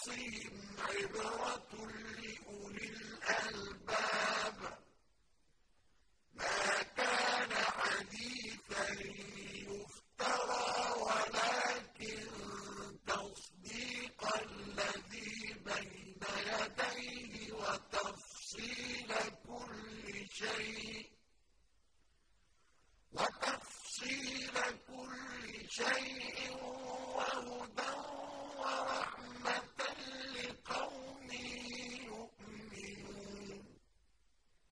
قَصَصِهِمْ عِبْرَةٌ لِّأُولِي الْأَلْبَابِ ۗ. مَا كَانَ حَدِيثًا يُفْتَرَىٰ وَلَٰكِن تَصْدِيقَ الَّذِي بَيْنَ يَدَيْهِ وَتَفْصِيلَ كُلِّ شَيْءٍ. وتفصيل كل شيء